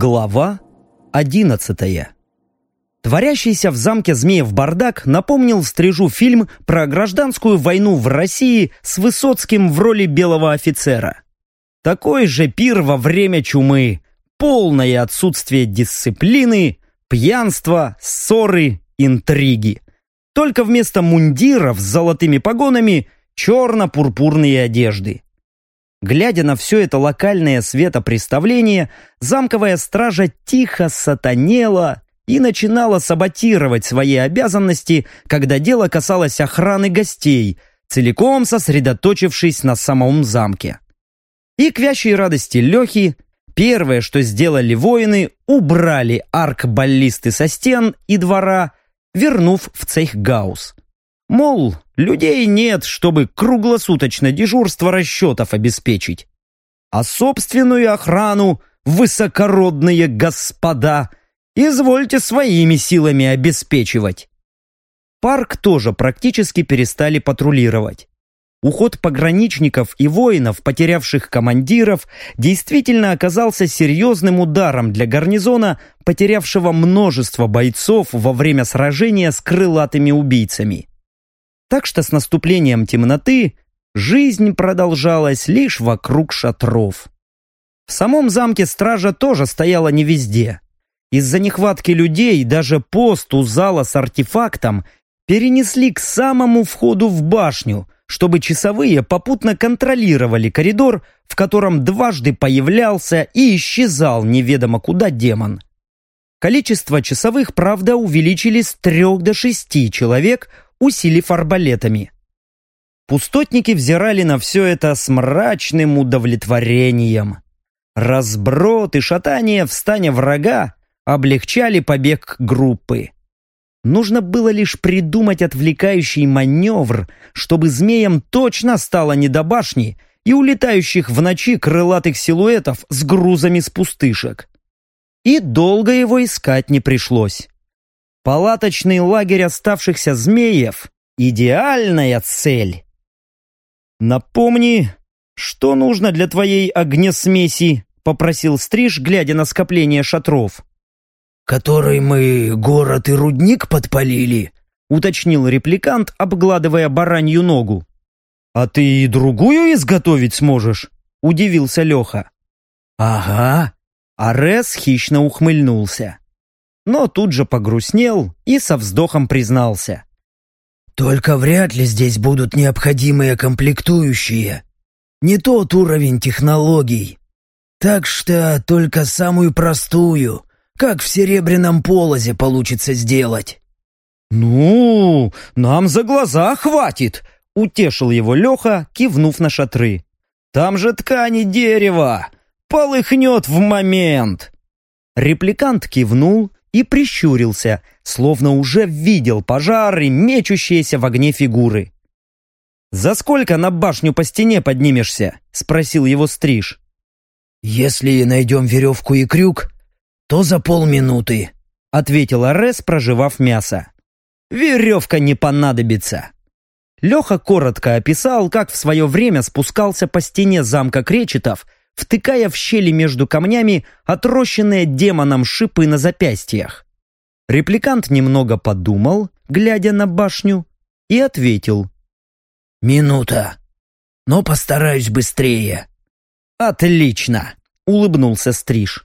Глава одиннадцатая Творящийся в замке Змеев бардак напомнил стрижу фильм про гражданскую войну в России с Высоцким в роли белого офицера. Такой же пир во время чумы, полное отсутствие дисциплины, пьянство, ссоры, интриги. Только вместо мундиров с золотыми погонами черно-пурпурные одежды. Глядя на все это локальное светопреставление, замковая стража тихо сатанела и начинала саботировать свои обязанности, когда дело касалось охраны гостей, целиком сосредоточившись на самом замке. И к вящей радости Лехи, первое, что сделали воины, убрали арк-баллисты со стен и двора, вернув в цех Гаус. Мол, людей нет, чтобы круглосуточно дежурство расчетов обеспечить. А собственную охрану, высокородные господа, извольте своими силами обеспечивать. Парк тоже практически перестали патрулировать. Уход пограничников и воинов, потерявших командиров, действительно оказался серьезным ударом для гарнизона, потерявшего множество бойцов во время сражения с крылатыми убийцами. Так что с наступлением темноты жизнь продолжалась лишь вокруг шатров. В самом замке стража тоже стояла не везде. Из-за нехватки людей даже пост у зала с артефактом перенесли к самому входу в башню, чтобы часовые попутно контролировали коридор, в котором дважды появлялся и исчезал неведомо куда демон. Количество часовых, правда, увеличили с трех до шести человек, усилив арбалетами. Пустотники взирали на все это с мрачным удовлетворением. Разброд и шатание в стане врага облегчали побег группы. Нужно было лишь придумать отвлекающий маневр, чтобы змеям точно стало не до башни и улетающих в ночи крылатых силуэтов с грузами с пустышек. И долго его искать не пришлось. Палаточный лагерь оставшихся змеев — идеальная цель. «Напомни, что нужно для твоей огнесмеси?» — попросил Стриж, глядя на скопление шатров. «Который мы город и рудник подпалили?» — уточнил репликант, обгладывая баранью ногу. «А ты и другую изготовить сможешь?» — удивился Леха. «Ага». Арес хищно ухмыльнулся но тут же погрустнел и со вздохом признался. «Только вряд ли здесь будут необходимые комплектующие. Не тот уровень технологий. Так что только самую простую, как в серебряном полозе получится сделать». «Ну, нам за глаза хватит», — утешил его Леха, кивнув на шатры. «Там же ткани дерева, полыхнет в момент». Репликант кивнул и прищурился, словно уже видел пожары, мечущиеся в огне фигуры. «За сколько на башню по стене поднимешься?» — спросил его стриж. «Если найдем веревку и крюк, то за полминуты», — ответил Арес, проживав мясо. «Веревка не понадобится». Леха коротко описал, как в свое время спускался по стене замка Кречетов — втыкая в щели между камнями отрощенные демоном шипы на запястьях. Репликант немного подумал, глядя на башню, и ответил. «Минута, но постараюсь быстрее». «Отлично!» — улыбнулся Стриж.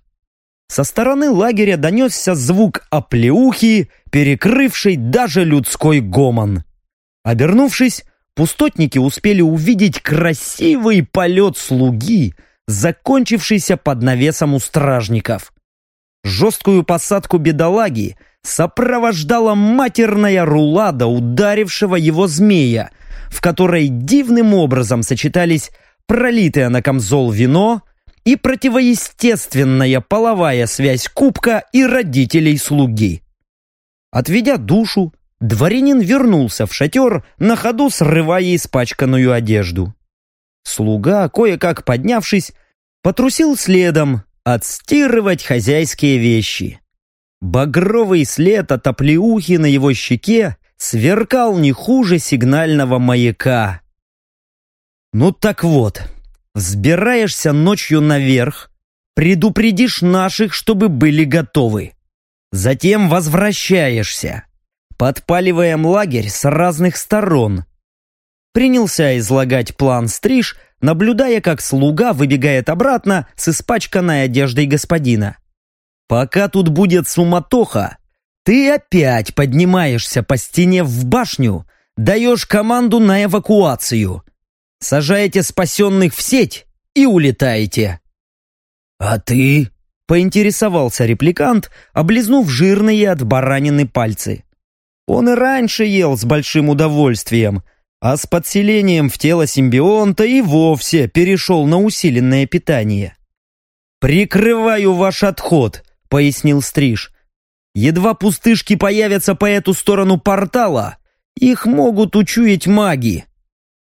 Со стороны лагеря донесся звук оплеухи, перекрывший даже людской гомон. Обернувшись, пустотники успели увидеть красивый полет слуги — закончившийся под навесом у стражников. Жесткую посадку бедолаги сопровождала матерная рулада ударившего его змея, в которой дивным образом сочетались пролитое на камзол вино и противоестественная половая связь кубка и родителей слуги. Отведя душу, дворянин вернулся в шатер, на ходу срывая испачканную одежду. Слуга, кое-как поднявшись, потрусил следом отстирывать хозяйские вещи. Багровый след от оплеухи на его щеке сверкал не хуже сигнального маяка. Ну так вот, взбираешься ночью наверх, предупредишь наших, чтобы были готовы. Затем возвращаешься. Подпаливаем лагерь с разных сторон. Принялся излагать план стриж, наблюдая, как слуга выбегает обратно с испачканной одеждой господина. Пока тут будет суматоха, ты опять поднимаешься по стене в башню, даешь команду на эвакуацию. Сажаете спасенных в сеть и улетаете. «А ты?» — поинтересовался репликант, облизнув жирные от баранины пальцы. Он и раньше ел с большим удовольствием, а с подселением в тело симбионта и вовсе перешел на усиленное питание. «Прикрываю ваш отход», — пояснил Стриж. «Едва пустышки появятся по эту сторону портала, их могут учуять маги.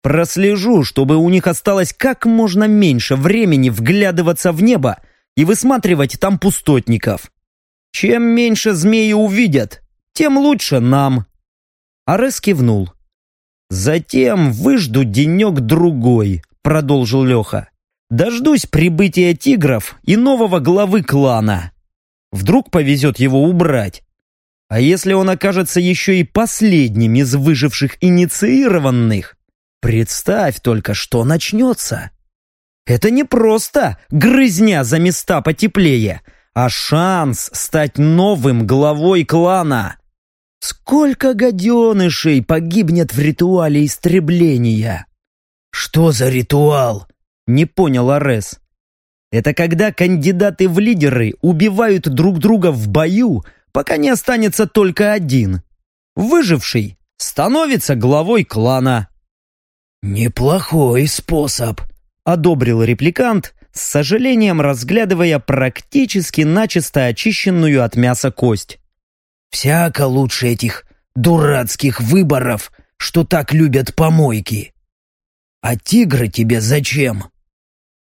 Прослежу, чтобы у них осталось как можно меньше времени вглядываться в небо и высматривать там пустотников. Чем меньше змеи увидят, тем лучше нам». Арес кивнул. «Затем выжду денек-другой», — продолжил Леха. «Дождусь прибытия тигров и нового главы клана. Вдруг повезет его убрать. А если он окажется еще и последним из выживших инициированных, представь только, что начнется. Это не просто грызня за места потеплее, а шанс стать новым главой клана. Сколько гаденышей погибнет в ритуале истребления? Что за ритуал? Не понял Арес. Это когда кандидаты в лидеры убивают друг друга в бою, пока не останется только один. Выживший становится главой клана. «Неплохой способ», — одобрил репликант, с сожалением разглядывая практически начисто очищенную от мяса кость. Всяко лучше этих дурацких выборов, что так любят помойки. А тигры тебе зачем?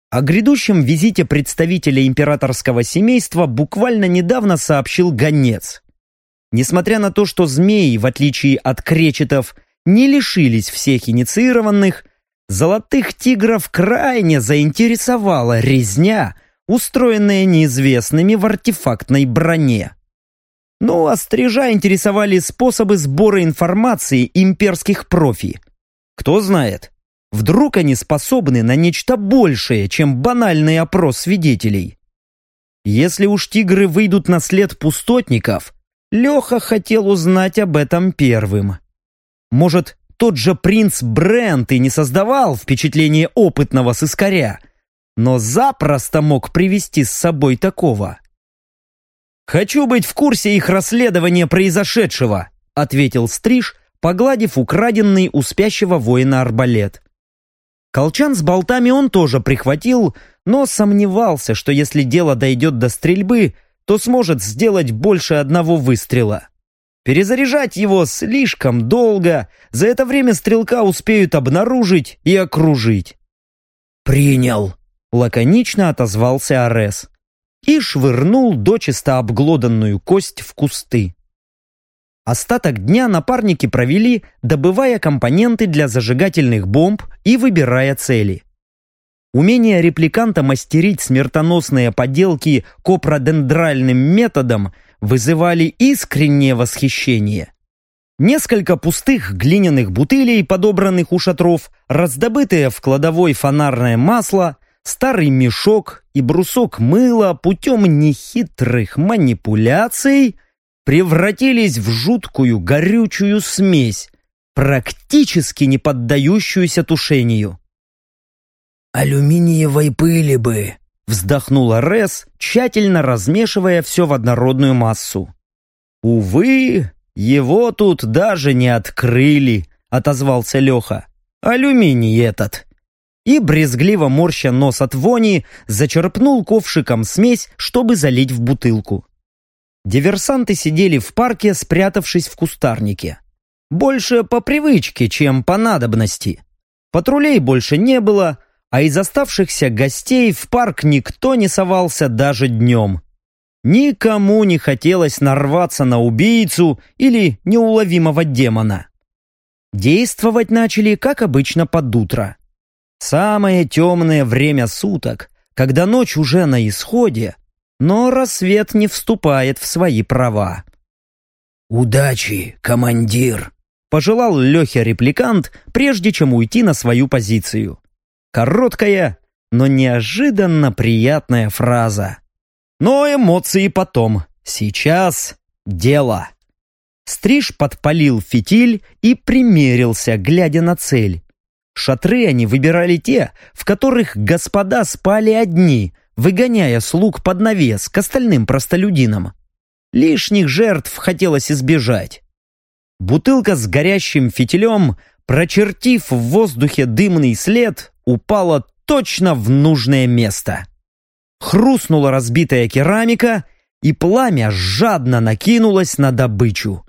О грядущем визите представителя императорского семейства буквально недавно сообщил гонец. Несмотря на то, что змеи, в отличие от кречетов, не лишились всех инициированных, золотых тигров крайне заинтересовала резня, устроенная неизвестными в артефактной броне. Ну, а стрижа интересовали способы сбора информации имперских профи. Кто знает, вдруг они способны на нечто большее, чем банальный опрос свидетелей. Если уж тигры выйдут на след пустотников, Леха хотел узнать об этом первым. Может, тот же принц Брент и не создавал впечатление опытного сыскаря, но запросто мог привести с собой такого. «Хочу быть в курсе их расследования произошедшего», ответил Стриж, погладив украденный у спящего воина арбалет. Колчан с болтами он тоже прихватил, но сомневался, что если дело дойдет до стрельбы, то сможет сделать больше одного выстрела. Перезаряжать его слишком долго, за это время стрелка успеют обнаружить и окружить. «Принял», — лаконично отозвался Арес и швырнул дочисто обглоданную кость в кусты. Остаток дня напарники провели, добывая компоненты для зажигательных бомб и выбирая цели. Умение репликанта мастерить смертоносные поделки копродендральным методом вызывали искреннее восхищение. Несколько пустых глиняных бутылей, подобранных у шатров, раздобытое в кладовой фонарное масло, старый мешок и брусок мыла путем нехитрых манипуляций превратились в жуткую горючую смесь, практически не поддающуюся тушению. «Алюминиевой пыли бы», — вздохнула Рес, тщательно размешивая все в однородную массу. «Увы, его тут даже не открыли», — отозвался Леха. «Алюминий этот» и, брезгливо морща нос от вони, зачерпнул ковшиком смесь, чтобы залить в бутылку. Диверсанты сидели в парке, спрятавшись в кустарнике. Больше по привычке, чем по надобности. Патрулей больше не было, а из оставшихся гостей в парк никто не совался даже днем. Никому не хотелось нарваться на убийцу или неуловимого демона. Действовать начали, как обычно, под утро. Самое темное время суток, когда ночь уже на исходе, но рассвет не вступает в свои права. «Удачи, командир!» — пожелал Лехе репликант, прежде чем уйти на свою позицию. Короткая, но неожиданно приятная фраза. Но эмоции потом. Сейчас дело. Стриж подпалил фитиль и примерился, глядя на цель. Шатры они выбирали те, в которых господа спали одни, выгоняя слуг под навес к остальным простолюдинам. Лишних жертв хотелось избежать. Бутылка с горящим фитилем, прочертив в воздухе дымный след, упала точно в нужное место. Хрустнула разбитая керамика, и пламя жадно накинулось на добычу.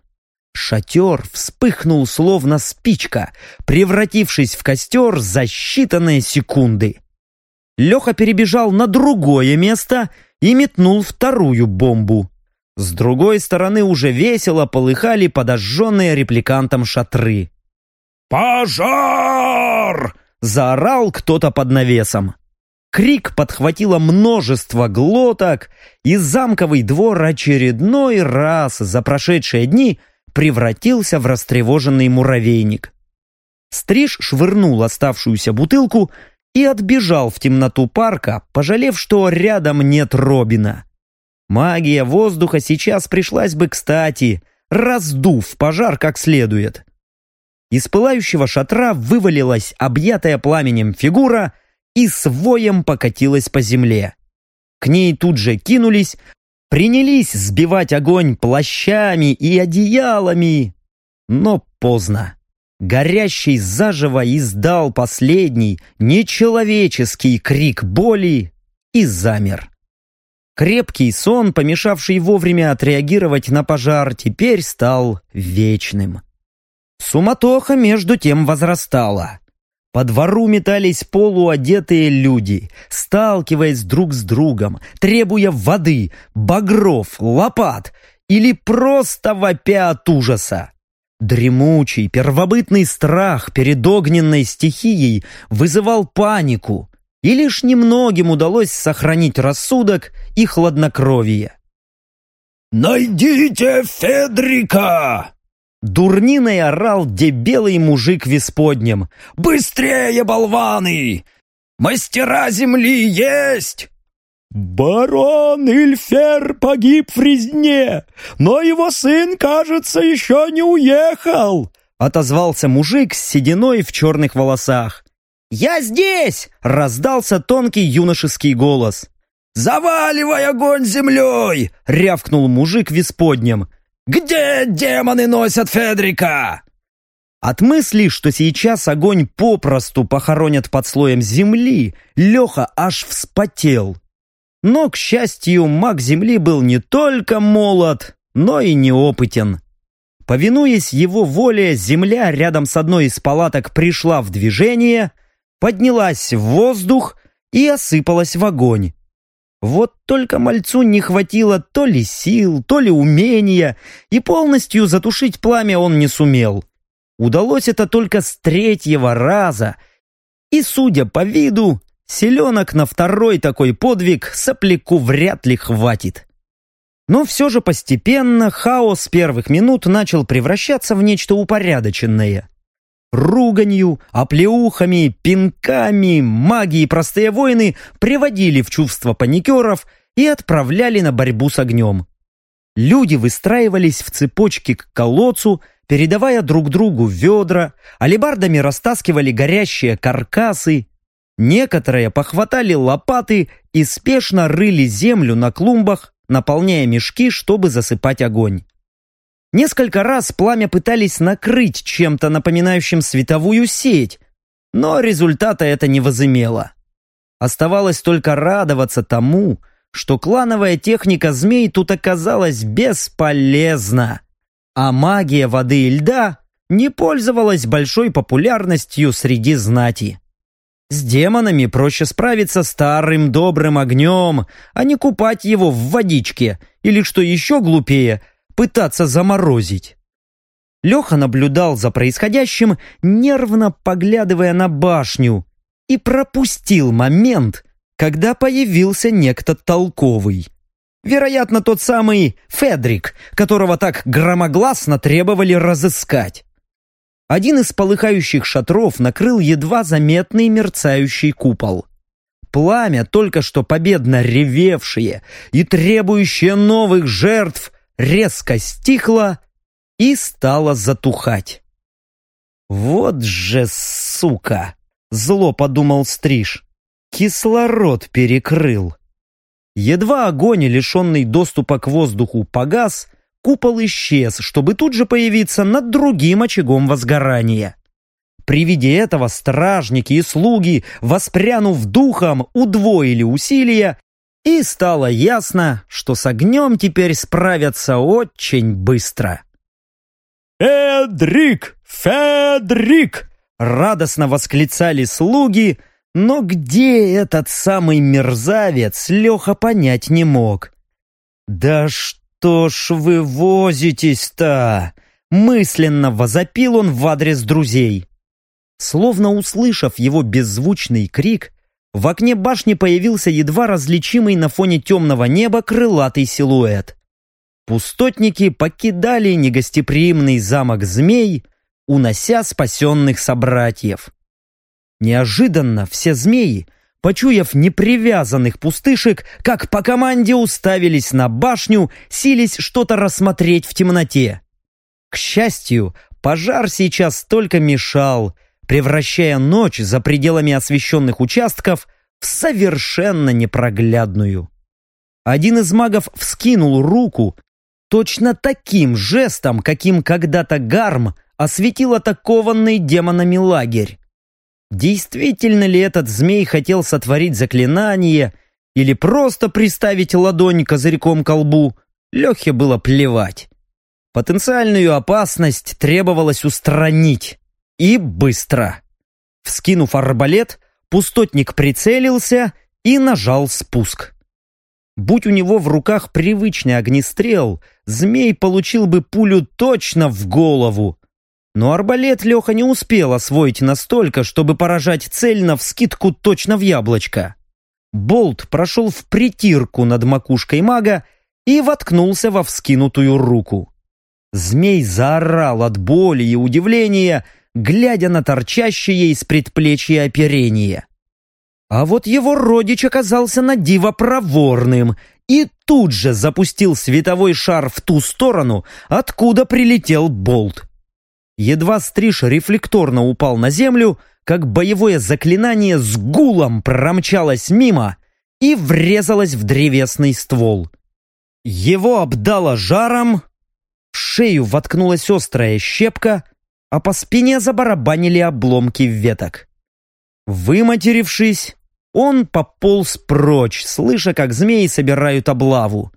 Шатер вспыхнул словно спичка, превратившись в костер за считанные секунды. Леха перебежал на другое место и метнул вторую бомбу. С другой стороны уже весело полыхали подожженные репликантом шатры. «Пожар!» — заорал кто-то под навесом. Крик подхватило множество глоток, и замковый двор очередной раз за прошедшие дни превратился в растревоженный муравейник. Стриж швырнул оставшуюся бутылку и отбежал в темноту парка, пожалев, что рядом нет Робина. Магия воздуха сейчас пришлась бы кстати, раздув пожар как следует. Из пылающего шатра вывалилась объятая пламенем фигура и с воем покатилась по земле. К ней тут же кинулись, принялись сбивать огонь плащами и одеялами. Но поздно. Горящий заживо издал последний, нечеловеческий крик боли и замер. Крепкий сон, помешавший вовремя отреагировать на пожар, теперь стал вечным. Суматоха между тем возрастала. По двору метались полуодетые люди, сталкиваясь друг с другом, требуя воды, багров, лопат или просто вопя от ужаса. Дремучий, первобытный страх перед огненной стихией вызывал панику, и лишь немногим удалось сохранить рассудок и хладнокровие. «Найдите Федрика!» Дурниной орал дебелый мужик в исподнем. «Быстрее, болваны! Мастера земли есть!» «Барон Ильфер погиб в резне, но его сын, кажется, еще не уехал!» Отозвался мужик с сединой в черных волосах. «Я здесь!» — раздался тонкий юношеский голос. «Заваливай огонь землей!» — рявкнул мужик в исподнем. «Где демоны носят Федрика?» От мысли, что сейчас огонь попросту похоронят под слоем земли, Леха аж вспотел. Но, к счастью, маг земли был не только молод, но и неопытен. Повинуясь его воле, земля рядом с одной из палаток пришла в движение — поднялась в воздух и осыпалась в огонь. Вот только мальцу не хватило то ли сил, то ли умения, и полностью затушить пламя он не сумел. Удалось это только с третьего раза, и, судя по виду, селенок на второй такой подвиг сопляку вряд ли хватит. Но все же постепенно хаос первых минут начал превращаться в нечто упорядоченное. Руганью, оплеухами, пинками маги и простые воины приводили в чувство паникеров и отправляли на борьбу с огнем. Люди выстраивались в цепочки к колодцу, передавая друг другу ведра, алебардами растаскивали горящие каркасы. Некоторые похватали лопаты и спешно рыли землю на клумбах, наполняя мешки, чтобы засыпать огонь. Несколько раз пламя пытались накрыть чем-то напоминающим световую сеть, но результата это не возымело. Оставалось только радоваться тому, что клановая техника змей тут оказалась бесполезна, а магия воды и льда не пользовалась большой популярностью среди знати. С демонами проще справиться старым добрым огнем, а не купать его в водичке, или, что еще глупее – пытаться заморозить. Леха наблюдал за происходящим, нервно поглядывая на башню, и пропустил момент, когда появился некто толковый. Вероятно, тот самый Федрик, которого так громогласно требовали разыскать. Один из полыхающих шатров накрыл едва заметный мерцающий купол. Пламя, только что победно ревевшее и требующее новых жертв, резко стихло и стало затухать. «Вот же сука!» — зло подумал Стриж. «Кислород перекрыл». Едва огонь, лишенный доступа к воздуху, погас, купол исчез, чтобы тут же появиться над другим очагом возгорания. При виде этого стражники и слуги, воспрянув духом, удвоили усилия, и стало ясно, что с огнем теперь справятся очень быстро. «Федрик! Федрик!» — радостно восклицали слуги, но где этот самый мерзавец, Леха понять не мог. «Да что ж вы возитесь-то?» — мысленно возопил он в адрес друзей. Словно услышав его беззвучный крик, в окне башни появился едва различимый на фоне темного неба крылатый силуэт. Пустотники покидали негостеприимный замок змей, унося спасенных собратьев. Неожиданно все змеи, почуяв непривязанных пустышек, как по команде уставились на башню, сились что-то рассмотреть в темноте. К счастью, пожар сейчас только мешал — превращая ночь за пределами освещенных участков в совершенно непроглядную. Один из магов вскинул руку точно таким жестом, каким когда-то Гарм осветил атакованный демонами лагерь. Действительно ли этот змей хотел сотворить заклинание или просто приставить ладонь козырьком к колбу, Лехе было плевать. Потенциальную опасность требовалось устранить. И быстро. Вскинув арбалет, пустотник прицелился и нажал спуск. Будь у него в руках привычный огнестрел, змей получил бы пулю точно в голову. Но арбалет Леха не успел освоить настолько, чтобы поражать цель на вскидку точно в яблочко. Болт прошел в притирку над макушкой мага и воткнулся во вскинутую руку. Змей заорал от боли и удивления глядя на торчащее из предплечья оперение. А вот его родич оказался на диво проворным и тут же запустил световой шар в ту сторону, откуда прилетел болт. Едва стриж рефлекторно упал на землю, как боевое заклинание с гулом промчалось мимо и врезалось в древесный ствол. Его обдало жаром, в шею воткнулась острая щепка, а по спине забарабанили обломки веток. Выматерившись, он пополз прочь, слыша, как змеи собирают облаву.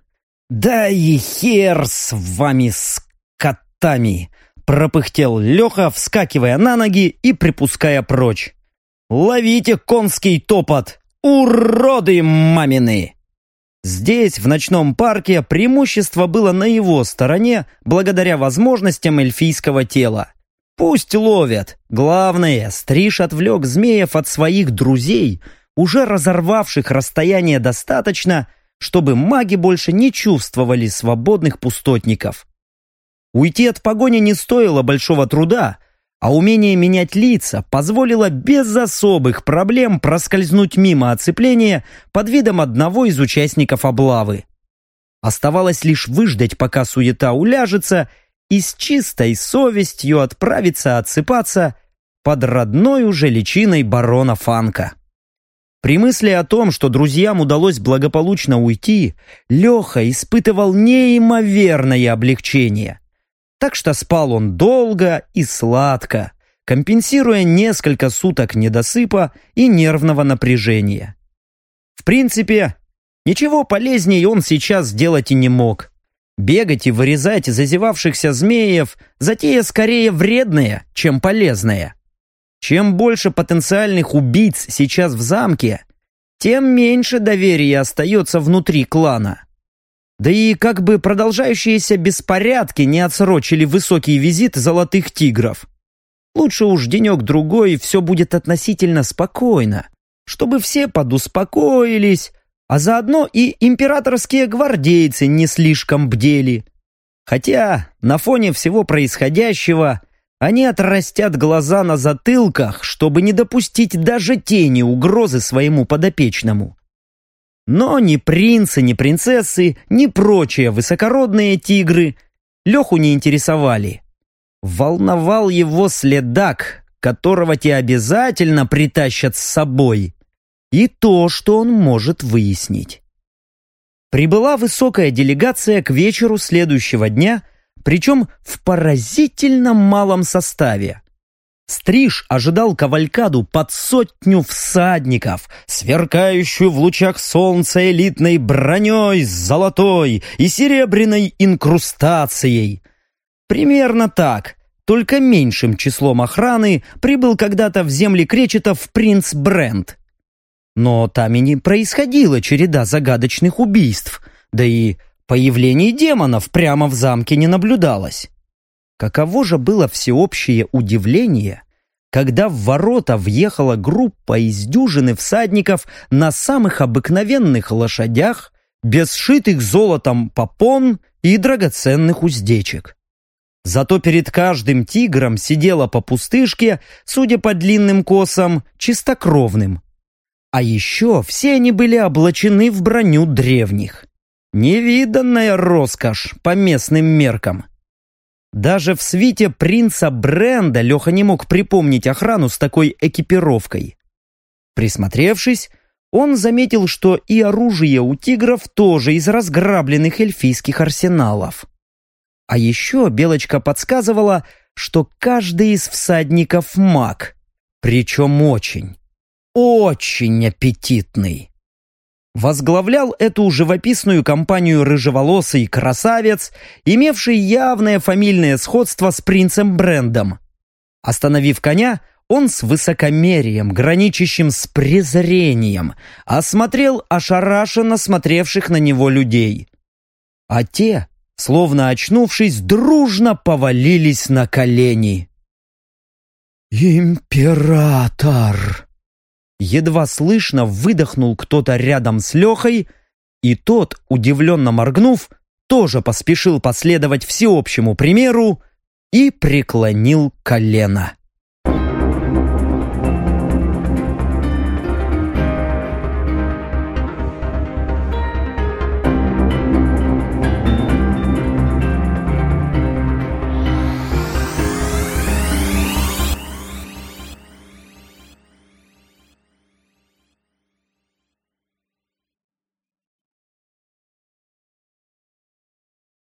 «Да и хер с вами, с котами!» пропыхтел Леха, вскакивая на ноги и припуская прочь. «Ловите конский топот! Уроды мамины!» Здесь, в ночном парке, преимущество было на его стороне благодаря возможностям эльфийского тела. Пусть ловят. Главное, Стриж отвлек змеев от своих друзей, уже разорвавших расстояние достаточно, чтобы маги больше не чувствовали свободных пустотников. Уйти от погони не стоило большого труда, а умение менять лица позволило без особых проблем проскользнуть мимо оцепления под видом одного из участников облавы. Оставалось лишь выждать, пока суета уляжется, и с чистой совестью отправиться отсыпаться под родной уже личиной барона Фанка. При мысли о том, что друзьям удалось благополучно уйти, Леха испытывал неимоверное облегчение. Так что спал он долго и сладко, компенсируя несколько суток недосыпа и нервного напряжения. В принципе, ничего полезнее он сейчас сделать и не мог. Бегать и вырезать зазевавшихся змеев – затея скорее вредная, чем полезная. Чем больше потенциальных убийц сейчас в замке, тем меньше доверия остается внутри клана. Да и как бы продолжающиеся беспорядки не отсрочили высокий визит золотых тигров. Лучше уж денек-другой все будет относительно спокойно, чтобы все подуспокоились, а заодно и императорские гвардейцы не слишком бдели. Хотя на фоне всего происходящего они отрастят глаза на затылках, чтобы не допустить даже тени угрозы своему подопечному. Но ни принцы, ни принцессы, ни прочие высокородные тигры Леху не интересовали. Волновал его следак, которого те обязательно притащат с собой, и то, что он может выяснить. Прибыла высокая делегация к вечеру следующего дня, причем в поразительно малом составе. Стриж ожидал кавалькаду под сотню всадников, сверкающую в лучах солнца элитной броней с золотой и серебряной инкрустацией. Примерно так, только меньшим числом охраны прибыл когда-то в земли кречетов принц Брент. Но там и не происходила череда загадочных убийств, да и появлений демонов прямо в замке не наблюдалось. Каково же было всеобщее удивление, когда в ворота въехала группа из дюжины всадников на самых обыкновенных лошадях, без шитых золотом попон и драгоценных уздечек. Зато перед каждым тигром сидела по пустышке, судя по длинным косам, чистокровным. А еще все они были облачены в броню древних. Невиданная роскошь по местным меркам. Даже в свите принца Бренда Леха не мог припомнить охрану с такой экипировкой. Присмотревшись, он заметил, что и оружие у тигров тоже из разграбленных эльфийских арсеналов. А еще Белочка подсказывала, что каждый из всадников маг, причем очень, очень аппетитный. Возглавлял эту живописную компанию рыжеволосый красавец, имевший явное фамильное сходство с принцем Брендом. Остановив коня, он с высокомерием, граничащим с презрением, осмотрел ошарашенно смотревших на него людей. А те, словно очнувшись, дружно повалились на колени. «Император!» Едва слышно выдохнул кто-то рядом с Лехой, и тот, удивленно моргнув, тоже поспешил последовать всеобщему примеру и преклонил колено.